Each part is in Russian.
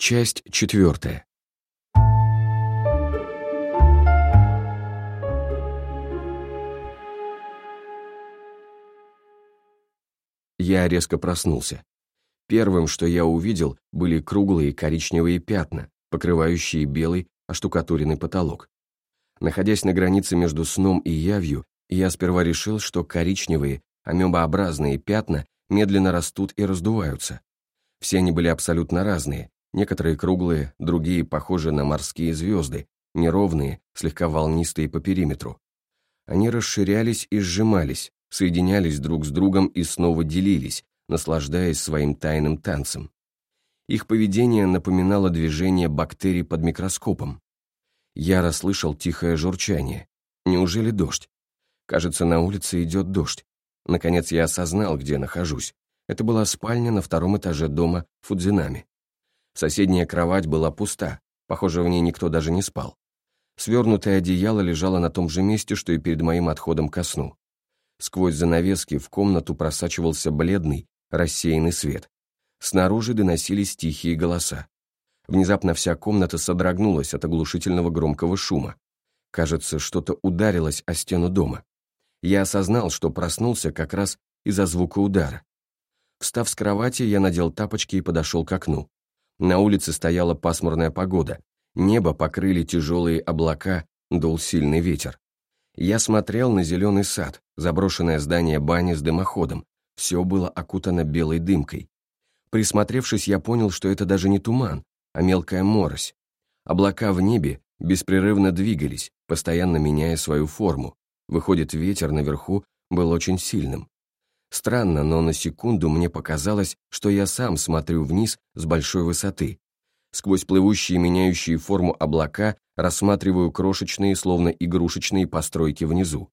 Часть четвертая. Я резко проснулся. Первым, что я увидел, были круглые коричневые пятна, покрывающие белый оштукатуренный потолок. Находясь на границе между сном и явью, я сперва решил, что коричневые, амебообразные пятна медленно растут и раздуваются. Все они были абсолютно разные, некоторые круглые, другие похожи на морские звезды, неровные, слегка волнистые по периметру. Они расширялись и сжимались, соединялись друг с другом и снова делились, наслаждаясь своим тайным танцем. Их поведение напоминало движение бактерий под микроскопом. Я расслышал тихое журчание. Неужели дождь? Кажется, на улице идет дождь. Наконец я осознал, где нахожусь. Это была спальня на втором этаже дома Фудзинами. Соседняя кровать была пуста, похоже, в ней никто даже не спал. Свернутое одеяло лежало на том же месте, что и перед моим отходом ко сну. Сквозь занавески в комнату просачивался бледный, рассеянный свет. Снаружи доносились тихие голоса. Внезапно вся комната содрогнулась от оглушительного громкого шума. Кажется, что-то ударилось о стену дома. Я осознал, что проснулся как раз из-за звука удара. Встав с кровати, я надел тапочки и подошел к окну. На улице стояла пасмурная погода. Небо покрыли тяжелые облака, дул сильный ветер. Я смотрел на зеленый сад, заброшенное здание бани с дымоходом. Все было окутано белой дымкой. Присмотревшись, я понял, что это даже не туман, а мелкая морось. Облака в небе беспрерывно двигались, постоянно меняя свою форму. Выходит, ветер наверху был очень сильным. Странно, но на секунду мне показалось, что я сам смотрю вниз с большой высоты. Сквозь плывущие меняющие форму облака рассматриваю крошечные, словно игрушечные постройки внизу.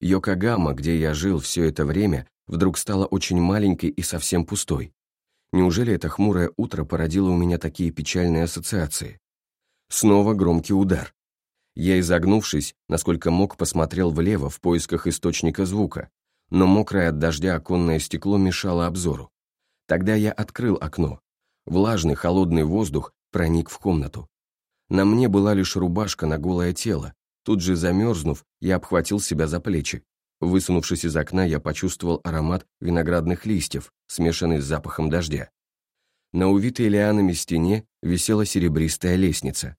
Йокогама, где я жил все это время, вдруг стала очень маленькой и совсем пустой. Неужели это хмурое утро породило у меня такие печальные ассоциации? Снова громкий удар. Я, изогнувшись, насколько мог, посмотрел влево в поисках источника звука, но мокрое от дождя оконное стекло мешало обзору. Тогда я открыл окно. Влажный холодный воздух проник в комнату. На мне была лишь рубашка на голое тело. Тут же замерзнув, я обхватил себя за плечи. Высунувшись из окна, я почувствовал аромат виноградных листьев, смешанный с запахом дождя. На увитой лианами стене висела серебристая лестница.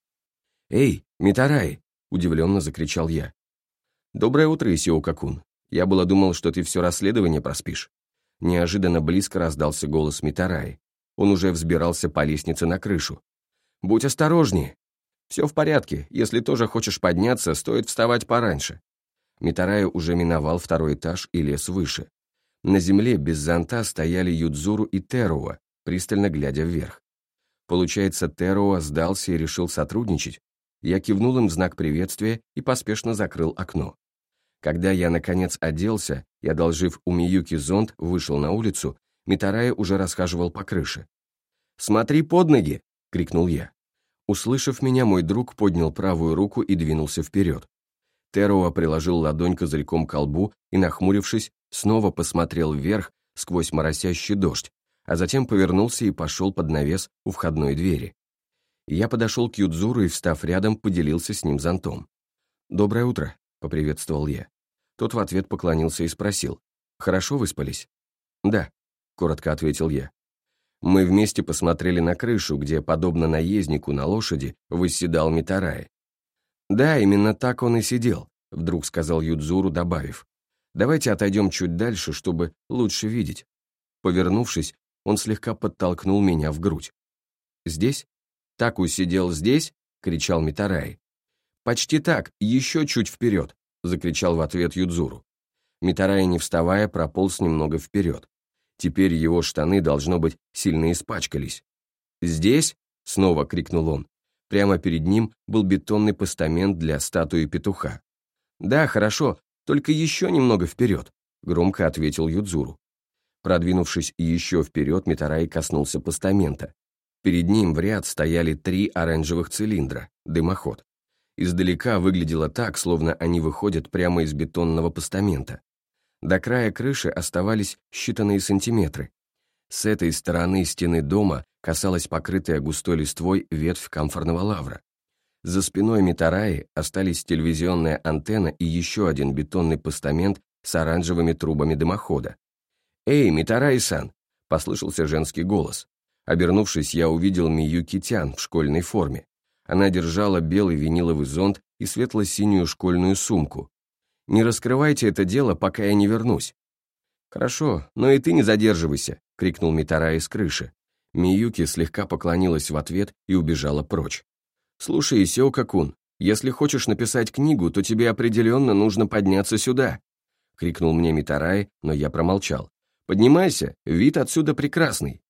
«Эй, Митарай!» — удивленно закричал я. «Доброе утро, Исио-Какун. Я было думал, что ты все расследование проспишь». Неожиданно близко раздался голос Митараи. Он уже взбирался по лестнице на крышу. «Будь осторожнее!» «Все в порядке. Если тоже хочешь подняться, стоит вставать пораньше». Митарай уже миновал второй этаж и лес выше. На земле без зонта стояли Юдзуру и Теруа, пристально глядя вверх. Получается, Теруа сдался и решил сотрудничать? Я кивнул им в знак приветствия и поспешно закрыл окно. Когда я, наконец, оделся и, одолжив у Миюки зонт, вышел на улицу, Митарая уже расхаживал по крыше. «Смотри под ноги!» — крикнул я. Услышав меня, мой друг поднял правую руку и двинулся вперед. Теруа приложил ладонь козырьком к колбу и, нахмурившись, снова посмотрел вверх сквозь моросящий дождь, а затем повернулся и пошел под навес у входной двери. Я подошел к Юдзуру и, встав рядом, поделился с ним зонтом. «Доброе утро», — поприветствовал я. Тот в ответ поклонился и спросил. «Хорошо выспались?» «Да», — коротко ответил я. Мы вместе посмотрели на крышу, где, подобно наезднику на лошади, восседал Митарай. «Да, именно так он и сидел», — вдруг сказал Юдзуру, добавив. «Давайте отойдем чуть дальше, чтобы лучше видеть». Повернувшись, он слегка подтолкнул меня в грудь. «Здесь? Таку сидел здесь?» — кричал Митарай. «Почти так, еще чуть вперед», — закричал в ответ Юдзуру. Митарай, не вставая, прополз немного вперед. Теперь его штаны, должно быть, сильно испачкались. «Здесь?» — снова крикнул он. Прямо перед ним был бетонный постамент для статуи петуха. «Да, хорошо, только еще немного вперед», — громко ответил Юдзуру. Продвинувшись еще вперед, Митарай коснулся постамента. Перед ним в ряд стояли три оранжевых цилиндра, дымоход. Издалека выглядело так, словно они выходят прямо из бетонного постамента. До края крыши оставались считанные сантиметры. С этой стороны стены дома касалась покрытая густой листвой ветвь камфорного лавра. За спиной Митараи остались телевизионная антенна и еще один бетонный постамент с оранжевыми трубами дымохода. «Эй, Митараи-сан!» — послышался женский голос. Обернувшись, я увидел Мию Китян в школьной форме. Она держала белый виниловый зонт и светло-синюю школьную сумку. «Не раскрывайте это дело, пока я не вернусь». «Хорошо, но и ты не задерживайся», — крикнул Митара из крыши. Миюки слегка поклонилась в ответ и убежала прочь. «Слушай, Исео-какун, если хочешь написать книгу, то тебе определенно нужно подняться сюда», — крикнул мне Митарай, но я промолчал. «Поднимайся, вид отсюда прекрасный».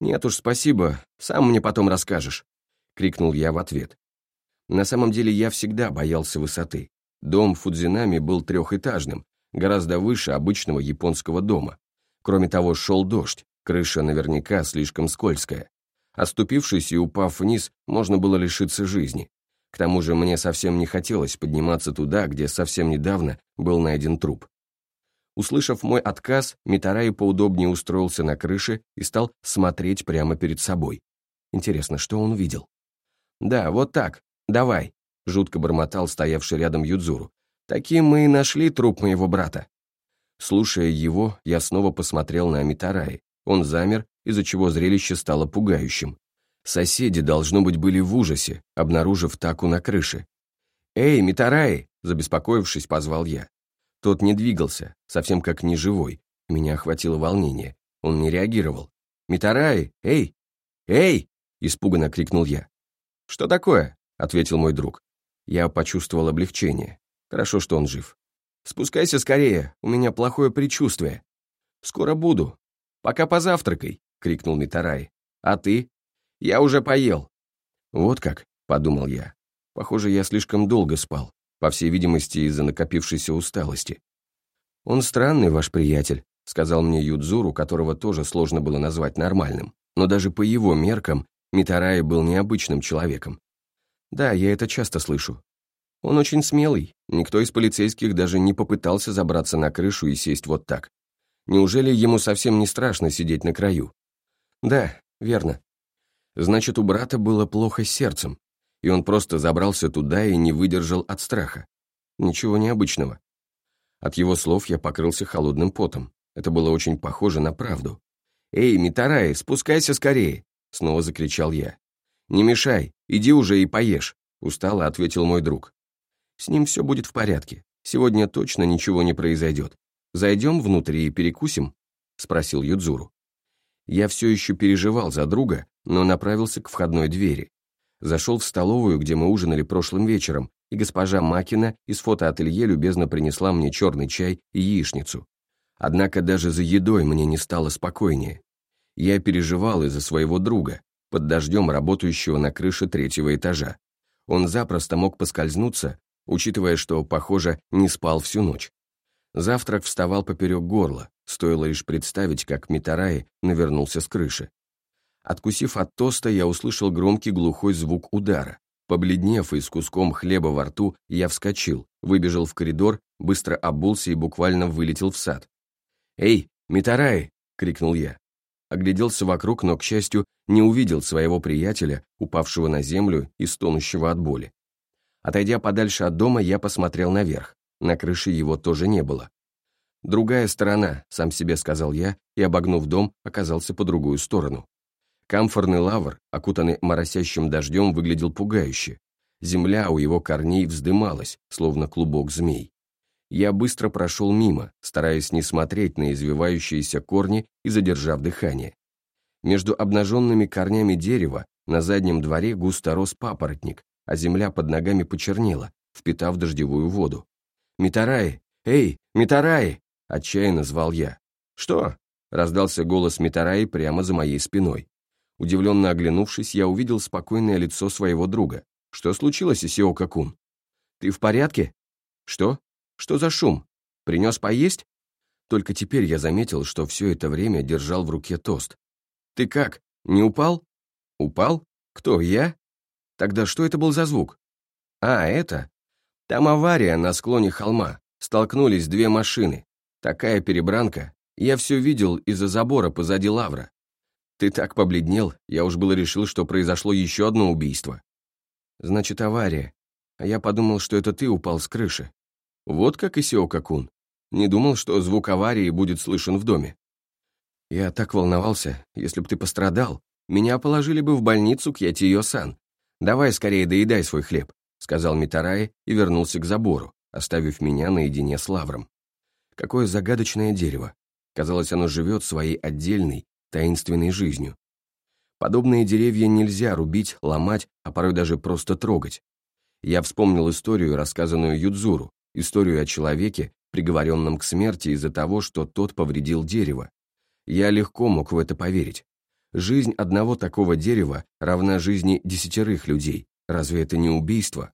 «Нет уж, спасибо, сам мне потом расскажешь», — крикнул я в ответ. На самом деле я всегда боялся высоты. Дом Фудзинами был трехэтажным, гораздо выше обычного японского дома. Кроме того, шел дождь, крыша наверняка слишком скользкая. Оступившись и упав вниз, можно было лишиться жизни. К тому же мне совсем не хотелось подниматься туда, где совсем недавно был найден труп. Услышав мой отказ, Митарай поудобнее устроился на крыше и стал смотреть прямо перед собой. Интересно, что он видел? «Да, вот так. Давай», — жутко бормотал стоявший рядом Юдзуру. «Таким мы и нашли труп моего брата». Слушая его, я снова посмотрел на Амитараи. Он замер, из-за чего зрелище стало пугающим. Соседи, должно быть, были в ужасе, обнаружив таку на крыше. «Эй, Митараи!» – забеспокоившись, позвал я. Тот не двигался, совсем как неживой. Меня охватило волнение. Он не реагировал. «Митараи! Эй! Эй!» – испуганно крикнул я. «Что такое?» – ответил мой друг. Я почувствовал облегчение. Хорошо, что он жив. «Спускайся скорее, у меня плохое предчувствие». «Скоро буду. Пока позавтракай», — крикнул Митарай. «А ты?» «Я уже поел». «Вот как», — подумал я. «Похоже, я слишком долго спал, по всей видимости, из-за накопившейся усталости». «Он странный, ваш приятель», — сказал мне Юдзуру, которого тоже сложно было назвать нормальным. Но даже по его меркам Митарай был необычным человеком. «Да, я это часто слышу. Он очень смелый. Никто из полицейских даже не попытался забраться на крышу и сесть вот так. Неужели ему совсем не страшно сидеть на краю? Да, верно. Значит, у брата было плохо с сердцем, и он просто забрался туда и не выдержал от страха. Ничего необычного. От его слов я покрылся холодным потом. Это было очень похоже на правду. «Эй, Митарай, спускайся скорее!» — снова закричал я. «Не мешай, иди уже и поешь», — устало ответил мой друг. С ним все будет в порядке. Сегодня точно ничего не произойдет. Зайдем внутрь и перекусим?» — спросил Юдзуру. Я все еще переживал за друга, но направился к входной двери. Зашел в столовую, где мы ужинали прошлым вечером, и госпожа Макина из фотоателье любезно принесла мне черный чай и яичницу. Однако даже за едой мне не стало спокойнее. Я переживал из-за своего друга, под дождем работающего на крыше третьего этажа. Он запросто мог поскользнуться учитывая, что, похоже, не спал всю ночь. Завтрак вставал поперек горла, стоило лишь представить, как Митараи навернулся с крыши. Откусив от тоста, я услышал громкий глухой звук удара. Побледнев и с куском хлеба во рту, я вскочил, выбежал в коридор, быстро обулся и буквально вылетел в сад. «Эй, Митараи!» — крикнул я. Огляделся вокруг, но, к счастью, не увидел своего приятеля, упавшего на землю и стонущего от боли. Отойдя подальше от дома, я посмотрел наверх. На крыше его тоже не было. «Другая сторона», — сам себе сказал я, и, обогнув дом, оказался по другую сторону. Камфорный лавр, окутанный моросящим дождем, выглядел пугающе. Земля у его корней вздымалась, словно клубок змей. Я быстро прошел мимо, стараясь не смотреть на извивающиеся корни и задержав дыхание. Между обнаженными корнями дерева на заднем дворе густо рос папоротник, а земля под ногами почернела, впитав дождевую воду. «Митараи! Эй, Митараи!» — отчаянно звал я. «Что?» — раздался голос Митараи прямо за моей спиной. Удивленно оглянувшись, я увидел спокойное лицо своего друга. «Что случилось, Исио-какун?» «Ты в порядке?» «Что? Что за шум? Принес поесть?» Только теперь я заметил, что все это время держал в руке тост. «Ты как, не упал?» «Упал? Кто, я?» Тогда что это был за звук? А, это? Там авария на склоне холма. Столкнулись две машины. Такая перебранка. Я все видел из-за забора позади лавра. Ты так побледнел, я уж было решил, что произошло еще одно убийство. Значит, авария. А я подумал, что это ты упал с крыши. Вот как и Сиокакун. Не думал, что звук аварии будет слышен в доме. Я так волновался, если бы ты пострадал, меня положили бы в больницу к Ятиё-сан. Давай скорее доедай свой хлеб, сказал Митарай и вернулся к забору, оставив меня наедине с лавром. Какое загадочное дерево. Казалось, оно живет своей отдельной, таинственной жизнью. Подобные деревья нельзя рубить, ломать, а порой даже просто трогать. Я вспомнил историю, рассказанную Юдзуру, историю о человеке, приговоренном к смерти из-за того, что тот повредил дерево. Я легко мог в это поверить. Жизнь одного такого дерева равна жизни десятерых людей. Разве это не убийство?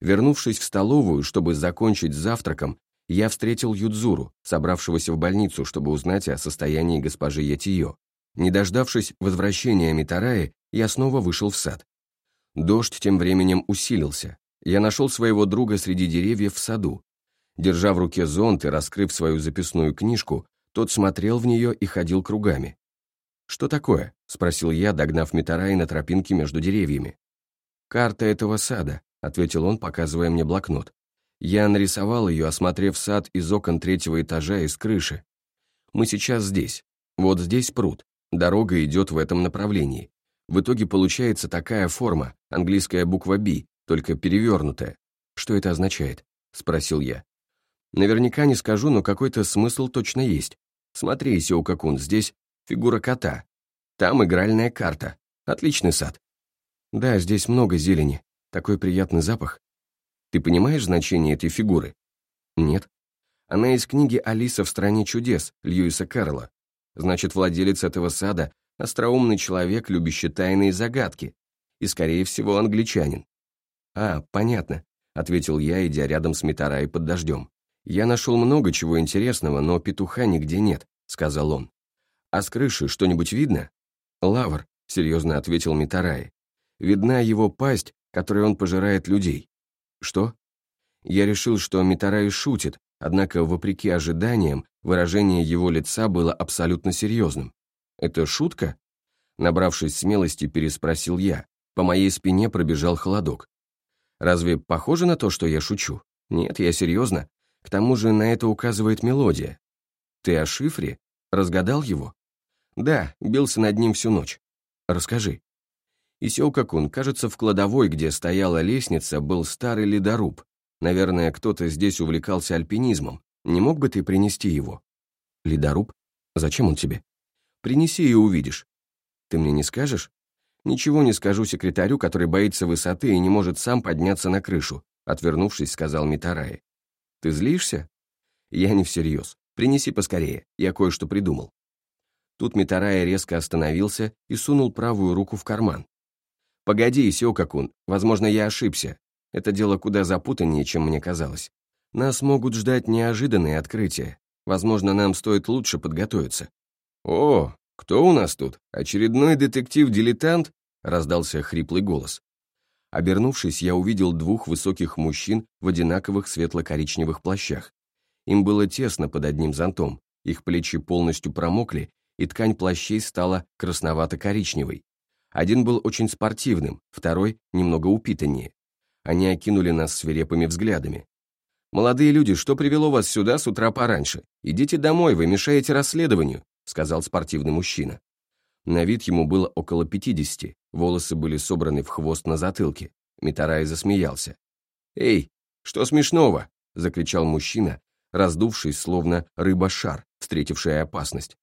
Вернувшись в столовую, чтобы закончить завтраком, я встретил Юдзуру, собравшегося в больницу, чтобы узнать о состоянии госпожи Ятиё. Не дождавшись возвращения Митараи, я снова вышел в сад. Дождь тем временем усилился. Я нашел своего друга среди деревьев в саду. Держа в руке зонт и раскрыв свою записную книжку, тот смотрел в нее и ходил кругами. «Что такое?» — спросил я, догнав Митараи на тропинке между деревьями. «Карта этого сада», — ответил он, показывая мне блокнот. Я нарисовал ее, осмотрев сад из окон третьего этажа и с крыши. Мы сейчас здесь. Вот здесь пруд. Дорога идет в этом направлении. В итоге получается такая форма, английская буква «Б», только перевернутая. Что это означает? Спросил я. Наверняка не скажу, но какой-то смысл точно есть. Смотри, Сиокакун, здесь фигура кота. Там игральная карта. Отличный сад. Да, здесь много зелени. Такой приятный запах. Ты понимаешь значение этой фигуры? Нет. Она из книги «Алиса в стране чудес» Льюиса Карла. Значит, владелец этого сада – остроумный человек, любящий тайные загадки, и, скорее всего, англичанин. «А, понятно», — ответил я, идя рядом с Митарай под дождем. «Я нашел много чего интересного, но петуха нигде нет», — сказал он. «А с крыши что-нибудь видно?» «Лавр», — серьезно ответил Митарай. «Видна его пасть, которой он пожирает людей». «Что?» Я решил, что Митарай шутит, однако, вопреки ожиданиям, Выражение его лица было абсолютно серьезным. «Это шутка?» Набравшись смелости, переспросил я. По моей спине пробежал холодок. «Разве похоже на то, что я шучу? Нет, я серьезно. К тому же на это указывает мелодия. Ты о шифре? Разгадал его?» «Да, бился над ним всю ночь. Расскажи». Исео-какун, кажется, в кладовой, где стояла лестница, был старый ледоруб. Наверное, кто-то здесь увлекался альпинизмом. Не мог бы ты принести его? Ледоруб? Зачем он тебе? Принеси и увидишь. Ты мне не скажешь? Ничего не скажу секретарю, который боится высоты и не может сам подняться на крышу, отвернувшись, сказал Митараи. Ты злишься? Я не всерьез. Принеси поскорее, я кое-что придумал. Тут Митарая резко остановился и сунул правую руку в карман. «Погоди, Сёкакун, возможно, я ошибся. Это дело куда запутаннее, чем мне казалось. Нас могут ждать неожиданные открытия. Возможно, нам стоит лучше подготовиться. «О, кто у нас тут? Очередной детектив-дилетант?» — раздался хриплый голос. Обернувшись, я увидел двух высоких мужчин в одинаковых светло-коричневых плащах. Им было тесно под одним зонтом, их плечи полностью промокли, и ткань плащей стала красновато-коричневой. Один был очень спортивным, второй — немного упитаннее. Они окинули нас свирепыми взглядами. «Молодые люди, что привело вас сюда с утра пораньше? Идите домой, вы мешаете расследованию», сказал спортивный мужчина. На вид ему было около пятидесяти, волосы были собраны в хвост на затылке. Митарай засмеялся. «Эй, что смешного?» — закричал мужчина, раздувшись, словно рыба-шар, встретившая опасность.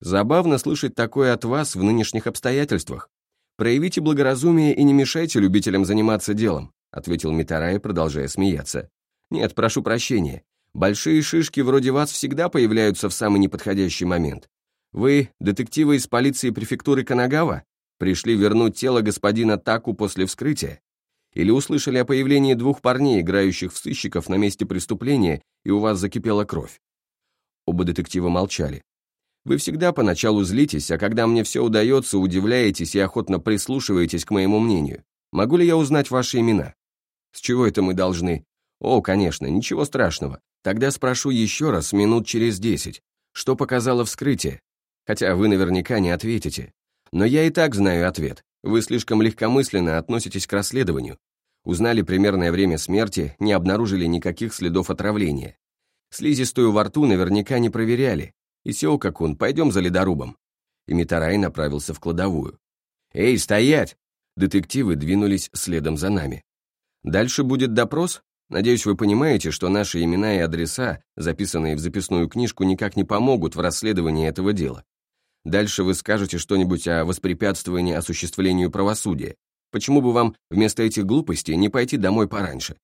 «Забавно слышать такое от вас в нынешних обстоятельствах. Проявите благоразумие и не мешайте любителям заниматься делом», ответил Митарай, продолжая смеяться. Нет, прошу прощения. Большие шишки вроде вас всегда появляются в самый неподходящий момент. Вы, детективы из полиции префектуры Канагава, пришли вернуть тело господина Таку после вскрытия? Или услышали о появлении двух парней, играющих в сыщиков на месте преступления, и у вас закипела кровь? Оба детектива молчали. Вы всегда поначалу злитесь, а когда мне все удается, удивляетесь и охотно прислушиваетесь к моему мнению. Могу ли я узнать ваши имена? С чего это мы должны? «О, конечно, ничего страшного. Тогда спрошу еще раз минут через десять. Что показало вскрытие? Хотя вы наверняка не ответите. Но я и так знаю ответ. Вы слишком легкомысленно относитесь к расследованию. Узнали примерное время смерти, не обнаружили никаких следов отравления. Слизистую во рту наверняка не проверяли. И Сео-Какун, пойдем за ледорубом. И Митарай направился в кладовую. «Эй, стоять!» Детективы двинулись следом за нами. «Дальше будет допрос?» Надеюсь, вы понимаете, что наши имена и адреса, записанные в записную книжку, никак не помогут в расследовании этого дела. Дальше вы скажете что-нибудь о воспрепятствовании осуществлению правосудия. Почему бы вам вместо этих глупостей не пойти домой пораньше?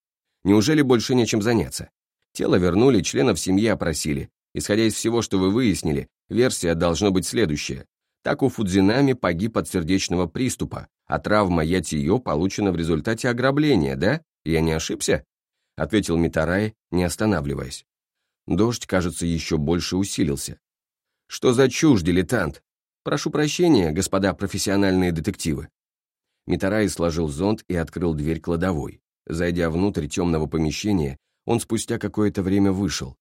Неужели больше нечем заняться? Тело вернули, членов семьи опросили. Исходя из всего, что вы выяснили, версия должна быть следующая. Так у Фудзинами погиб от сердечного приступа, а травма Ятиё получена в результате ограбления, да? Я не ошибся? Ответил Митарай, не останавливаясь. Дождь, кажется, еще больше усилился. «Что за чушь, дилетант? Прошу прощения, господа профессиональные детективы». Митарай сложил зонт и открыл дверь кладовой. Зайдя внутрь темного помещения, он спустя какое-то время вышел.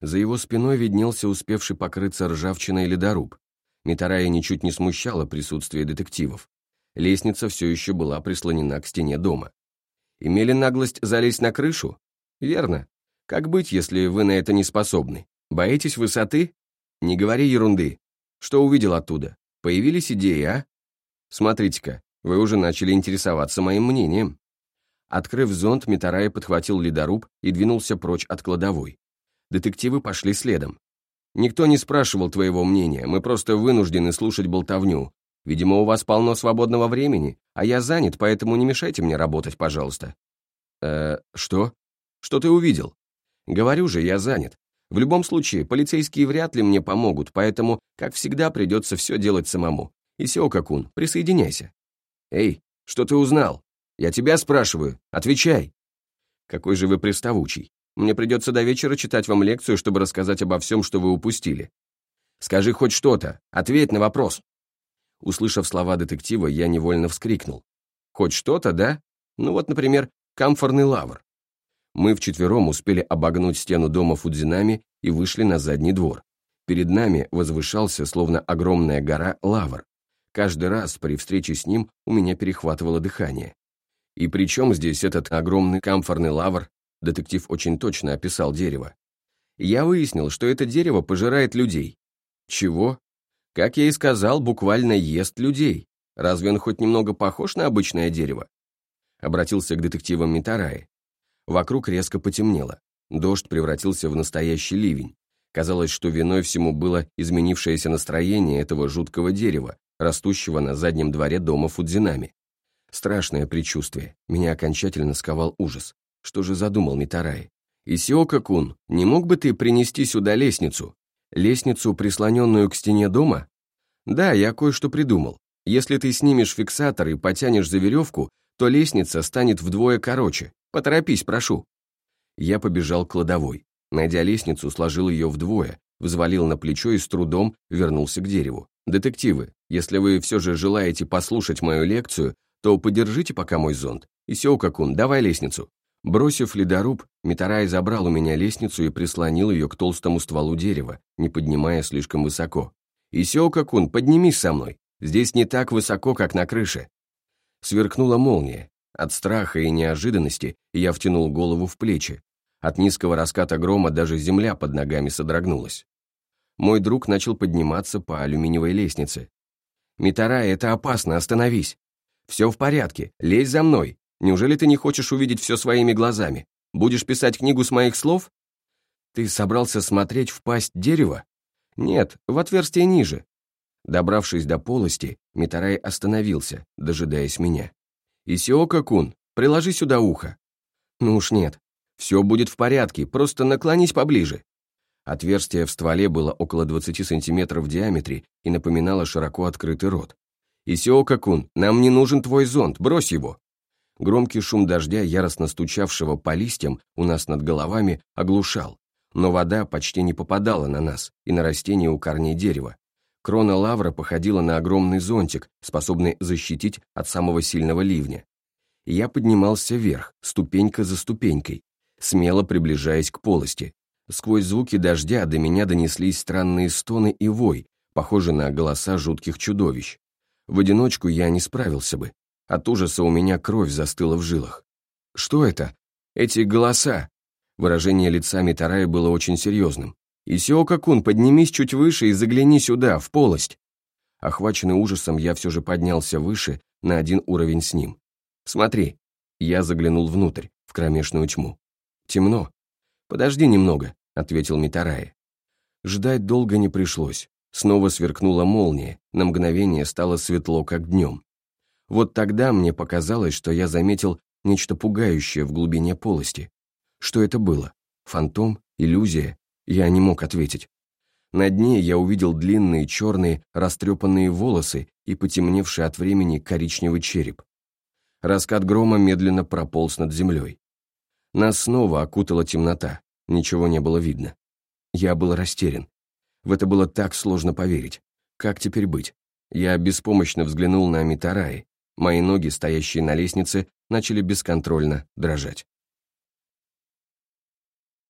За его спиной виднелся успевший покрыться ржавчиной ледоруб. Митарая ничуть не смущало присутствие детективов. Лестница все еще была прислонена к стене дома. Имели наглость залезть на крышу? Верно. Как быть, если вы на это не способны? Боитесь высоты? Не говори ерунды. Что увидел оттуда? Появились идеи, а? Смотрите-ка, вы уже начали интересоваться моим мнением. Открыв зонт, Митарай подхватил ледоруб и двинулся прочь от кладовой. Детективы пошли следом. «Никто не спрашивал твоего мнения, мы просто вынуждены слушать болтовню. Видимо, у вас полно свободного времени, а я занят, поэтому не мешайте мне работать, пожалуйста». «Э, что?» Что ты увидел? Говорю же, я занят. В любом случае, полицейские вряд ли мне помогут, поэтому, как всегда, придется все делать самому. И Сеока-кун, присоединяйся. Эй, что ты узнал? Я тебя спрашиваю, отвечай. Какой же вы приставучий. Мне придется до вечера читать вам лекцию, чтобы рассказать обо всем, что вы упустили. Скажи хоть что-то, ответь на вопрос. Услышав слова детектива, я невольно вскрикнул. Хоть что-то, да? Ну вот, например, камфорный лавр. Мы вчетвером успели обогнуть стену дома Фудзинами и вышли на задний двор. Перед нами возвышался, словно огромная гора, лавр. Каждый раз при встрече с ним у меня перехватывало дыхание. И при здесь этот огромный камфорный лавр? Детектив очень точно описал дерево. Я выяснил, что это дерево пожирает людей. Чего? Как я и сказал, буквально ест людей. Разве он хоть немного похож на обычное дерево? Обратился к детективам Митараи. Вокруг резко потемнело. Дождь превратился в настоящий ливень. Казалось, что виной всему было изменившееся настроение этого жуткого дерева, растущего на заднем дворе дома Фудзинами. Страшное предчувствие. Меня окончательно сковал ужас. Что же задумал Митарай? «Исиока-кун, не мог бы ты принести сюда лестницу? Лестницу, прислоненную к стене дома?» «Да, я кое-что придумал. Если ты снимешь фиксатор и потянешь за веревку, то лестница станет вдвое короче. Поторопись, прошу». Я побежал к кладовой. Найдя лестницу, сложил ее вдвое, взвалил на плечо и с трудом вернулся к дереву. «Детективы, если вы все же желаете послушать мою лекцию, то подержите пока мой зонт. И давай лестницу». Бросив ледоруб, Митарай забрал у меня лестницу и прислонил ее к толстому стволу дерева, не поднимая слишком высоко. «Исео-какун, поднимись со мной. Здесь не так высоко, как на крыше». Сверкнула молния. От страха и неожиданности я втянул голову в плечи. От низкого раската грома даже земля под ногами содрогнулась. Мой друг начал подниматься по алюминиевой лестнице. «Митарай, это опасно, остановись!» «Все в порядке, лезь за мной. Неужели ты не хочешь увидеть все своими глазами? Будешь писать книгу с моих слов?» «Ты собрался смотреть в пасть дерева?» «Нет, в отверстие ниже». Добравшись до полости, Митарай остановился, дожидаясь меня. «Исиока-кун, приложи сюда ухо». «Ну уж нет. Все будет в порядке, просто наклонись поближе». Отверстие в стволе было около 20 сантиметров в диаметре и напоминало широко открытый рот. «Исиока-кун, нам не нужен твой зонт, брось его». Громкий шум дождя, яростно стучавшего по листьям у нас над головами, оглушал. Но вода почти не попадала на нас и на растения у корней дерева. Крона лавра походила на огромный зонтик, способный защитить от самого сильного ливня. Я поднимался вверх, ступенька за ступенькой, смело приближаясь к полости. Сквозь звуки дождя до меня донеслись странные стоны и вой, похожие на голоса жутких чудовищ. В одиночку я не справился бы. От ужаса у меня кровь застыла в жилах. Что это? Эти голоса? Выражение лица Митарая было очень серьезным. «Исиока-кун, поднимись чуть выше и загляни сюда, в полость!» Охваченный ужасом, я все же поднялся выше, на один уровень с ним. «Смотри!» Я заглянул внутрь, в кромешную тьму. «Темно». «Подожди немного», — ответил Митарай. Ждать долго не пришлось. Снова сверкнула молния, на мгновение стало светло, как днем. Вот тогда мне показалось, что я заметил нечто пугающее в глубине полости. Что это было? Фантом? Иллюзия? Я не мог ответить. На дне я увидел длинные черные растрепанные волосы и потемневший от времени коричневый череп. Раскат грома медленно прополз над землей. Нас снова окутала темнота, ничего не было видно. Я был растерян. В это было так сложно поверить. Как теперь быть? Я беспомощно взглянул на Митараи. Мои ноги, стоящие на лестнице, начали бесконтрольно дрожать.